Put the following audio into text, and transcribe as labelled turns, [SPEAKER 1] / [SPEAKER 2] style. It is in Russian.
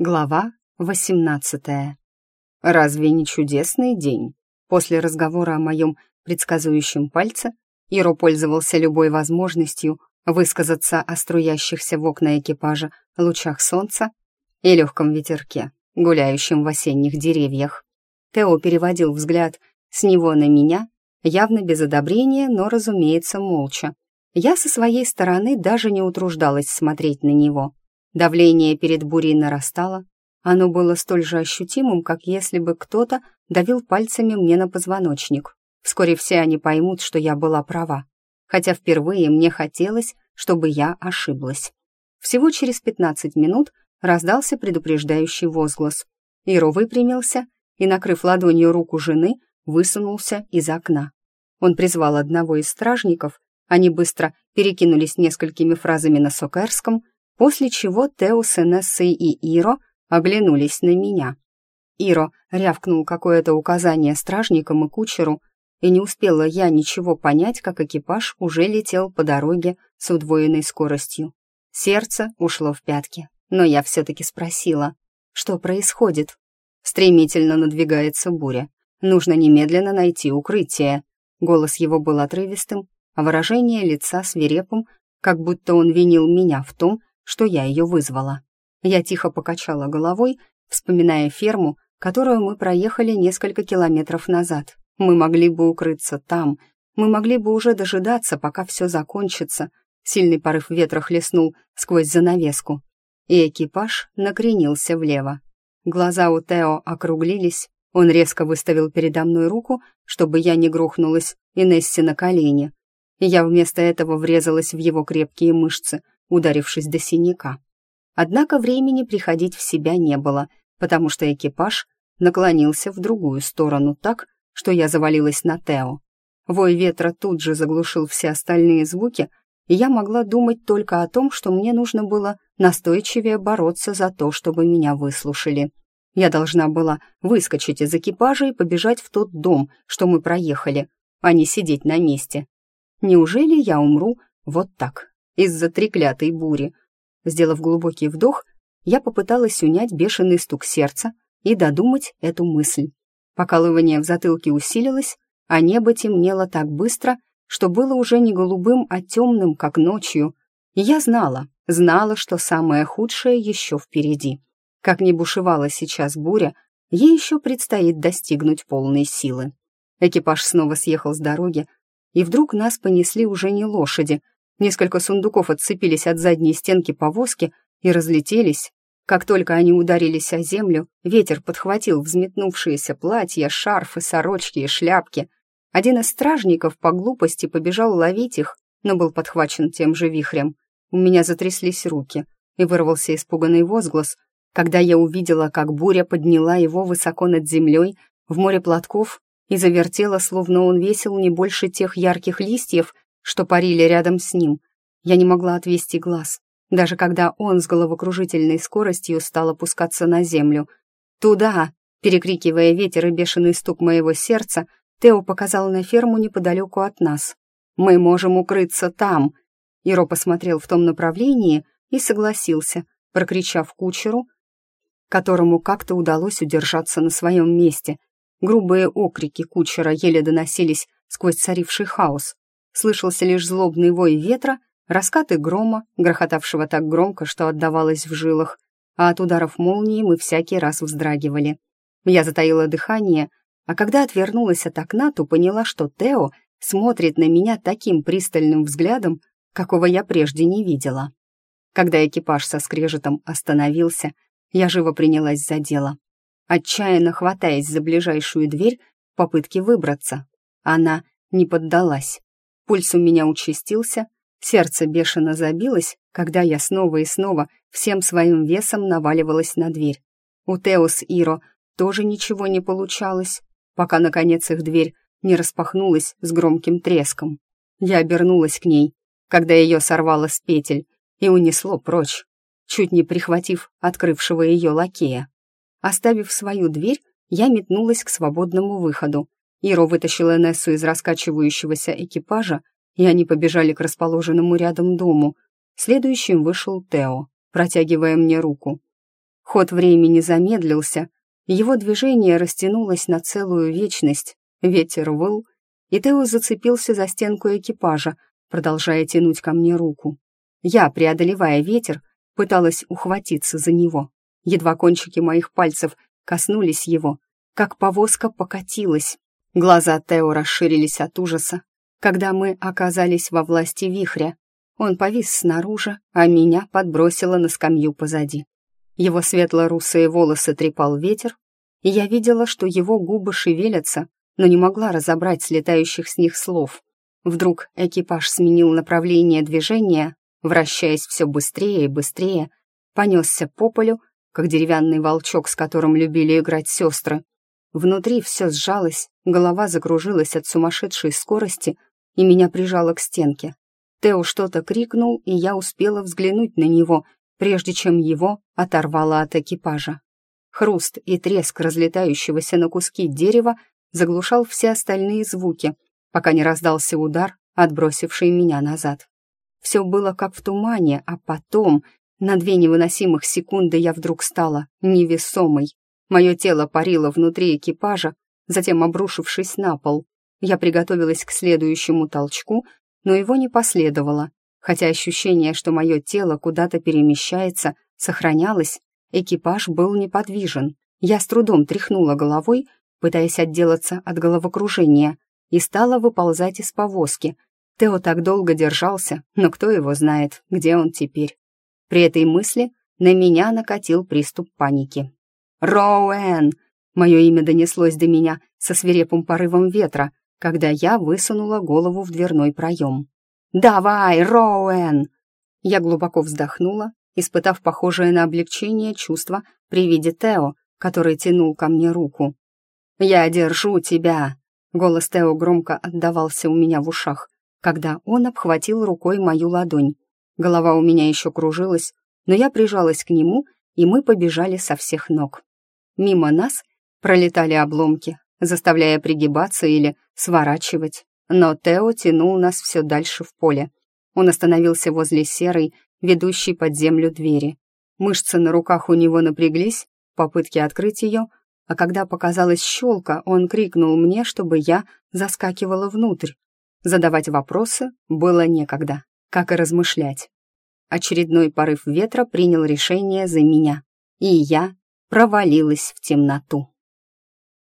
[SPEAKER 1] Глава 18 Разве не чудесный день? После разговора о моем предсказующем пальце Иро пользовался любой возможностью высказаться о струящихся в окна экипажа лучах солнца и легком ветерке, гуляющем в осенних деревьях. Тео переводил взгляд с него на меня, явно без одобрения, но, разумеется, молча. Я со своей стороны даже не утруждалась смотреть на него. Давление перед бурей нарастало. Оно было столь же ощутимым, как если бы кто-то давил пальцами мне на позвоночник. Вскоре все они поймут, что я была права. Хотя впервые мне хотелось, чтобы я ошиблась. Всего через 15 минут раздался предупреждающий возглас. Иро выпрямился и, накрыв ладонью руку жены, высунулся из окна. Он призвал одного из стражников, они быстро перекинулись несколькими фразами на сокерском, после чего Тео с и Иро оглянулись на меня. Иро рявкнул какое-то указание стражникам и кучеру, и не успела я ничего понять, как экипаж уже летел по дороге с удвоенной скоростью. Сердце ушло в пятки, но я все-таки спросила, что происходит. Стремительно надвигается буря. Нужно немедленно найти укрытие. Голос его был отрывистым, а выражение лица свирепым, как будто он винил меня в том, что я ее вызвала. Я тихо покачала головой, вспоминая ферму, которую мы проехали несколько километров назад. Мы могли бы укрыться там, мы могли бы уже дожидаться, пока все закончится. Сильный порыв ветра хлестнул сквозь занавеску, и экипаж накренился влево. Глаза у Тео округлились, он резко выставил передо мной руку, чтобы я не грохнулась Инессе на колени. Я вместо этого врезалась в его крепкие мышцы — ударившись до синяка. Однако времени приходить в себя не было, потому что экипаж наклонился в другую сторону так, что я завалилась на Тео. Вой ветра тут же заглушил все остальные звуки, и я могла думать только о том, что мне нужно было настойчивее бороться за то, чтобы меня выслушали. Я должна была выскочить из экипажа и побежать в тот дом, что мы проехали, а не сидеть на месте. Неужели я умру вот так, из-за треклятой бури. Сделав глубокий вдох, я попыталась унять бешеный стук сердца и додумать эту мысль. Покалывание в затылке усилилось, а небо темнело так быстро, что было уже не голубым, а темным, как ночью. И я знала, знала, что самое худшее еще впереди. Как ни бушевала сейчас буря, ей еще предстоит достигнуть полной силы. Экипаж снова съехал с дороги, и вдруг нас понесли уже не лошади, Несколько сундуков отцепились от задней стенки повозки и разлетелись. Как только они ударились о землю, ветер подхватил взметнувшиеся платья, шарфы, сорочки и шляпки. Один из стражников по глупости побежал ловить их, но был подхвачен тем же вихрем. У меня затряслись руки, и вырвался испуганный возглас, когда я увидела, как буря подняла его высоко над землей в море платков и завертела, словно он весил не больше тех ярких листьев, что парили рядом с ним. Я не могла отвести глаз, даже когда он с головокружительной скоростью стал опускаться на землю. «Туда!» Перекрикивая ветер и бешеный стук моего сердца, Тео показал на ферму неподалеку от нас. «Мы можем укрыться там!» Иро посмотрел в том направлении и согласился, прокричав кучеру, которому как-то удалось удержаться на своем месте. Грубые окрики кучера еле доносились сквозь царивший хаос. Слышался лишь злобный вой ветра, раскаты грома, грохотавшего так громко, что отдавалось в жилах, а от ударов молнии мы всякий раз вздрагивали. Я затаила дыхание, а когда отвернулась от окна, то поняла, что Тео смотрит на меня таким пристальным взглядом, какого я прежде не видела. Когда экипаж со скрежетом остановился, я живо принялась за дело, отчаянно хватаясь за ближайшую дверь в попытке выбраться. Она не поддалась. Пульс у меня участился, сердце бешено забилось, когда я снова и снова всем своим весом наваливалась на дверь. У Теос Иро тоже ничего не получалось, пока, наконец, их дверь не распахнулась с громким треском. Я обернулась к ней, когда ее сорвало с петель и унесло прочь, чуть не прихватив открывшего ее лакея. Оставив свою дверь, я метнулась к свободному выходу, Иро вытащил Энессу из раскачивающегося экипажа, и они побежали к расположенному рядом дому. Следующим вышел Тео, протягивая мне руку. Ход времени замедлился, его движение растянулось на целую вечность, ветер выл, и Тео зацепился за стенку экипажа, продолжая тянуть ко мне руку. Я, преодолевая ветер, пыталась ухватиться за него. Едва кончики моих пальцев коснулись его, как повозка покатилась. Глаза Тео расширились от ужаса, когда мы оказались во власти вихря. Он повис снаружи, а меня подбросило на скамью позади. Его светло-русые волосы трепал ветер, и я видела, что его губы шевелятся, но не могла разобрать слетающих с них слов. Вдруг экипаж сменил направление движения, вращаясь все быстрее и быстрее, понесся по полю, как деревянный волчок, с которым любили играть сестры. Внутри все сжалось, голова закружилась от сумасшедшей скорости, и меня прижало к стенке. Тео что-то крикнул, и я успела взглянуть на него, прежде чем его оторвало от экипажа. Хруст и треск разлетающегося на куски дерева заглушал все остальные звуки, пока не раздался удар, отбросивший меня назад. Все было как в тумане, а потом, на две невыносимых секунды, я вдруг стала невесомой. Мое тело парило внутри экипажа, затем обрушившись на пол. Я приготовилась к следующему толчку, но его не последовало, хотя ощущение, что мое тело куда-то перемещается, сохранялось, экипаж был неподвижен. Я с трудом тряхнула головой, пытаясь отделаться от головокружения, и стала выползать из повозки, Тео так долго держался, но кто его знает, где он теперь. При этой мысли на меня накатил приступ паники. «Роуэн!» Мое имя донеслось до меня со свирепым порывом ветра, когда я высунула голову в дверной проем. «Давай, Роуэн!» Я глубоко вздохнула, испытав похожее на облегчение чувство при виде Тео, который тянул ко мне руку. «Я держу тебя!» Голос Тео громко отдавался у меня в ушах когда он обхватил рукой мою ладонь. Голова у меня еще кружилась, но я прижалась к нему, и мы побежали со всех ног. Мимо нас пролетали обломки, заставляя пригибаться или сворачивать, но Тео тянул нас все дальше в поле. Он остановился возле серой, ведущей под землю двери. Мышцы на руках у него напряглись, попытки открыть ее, а когда показалась щелка, он крикнул мне, чтобы я заскакивала внутрь. Задавать вопросы было некогда, как и размышлять. Очередной порыв ветра принял решение за меня, и я провалилась в темноту.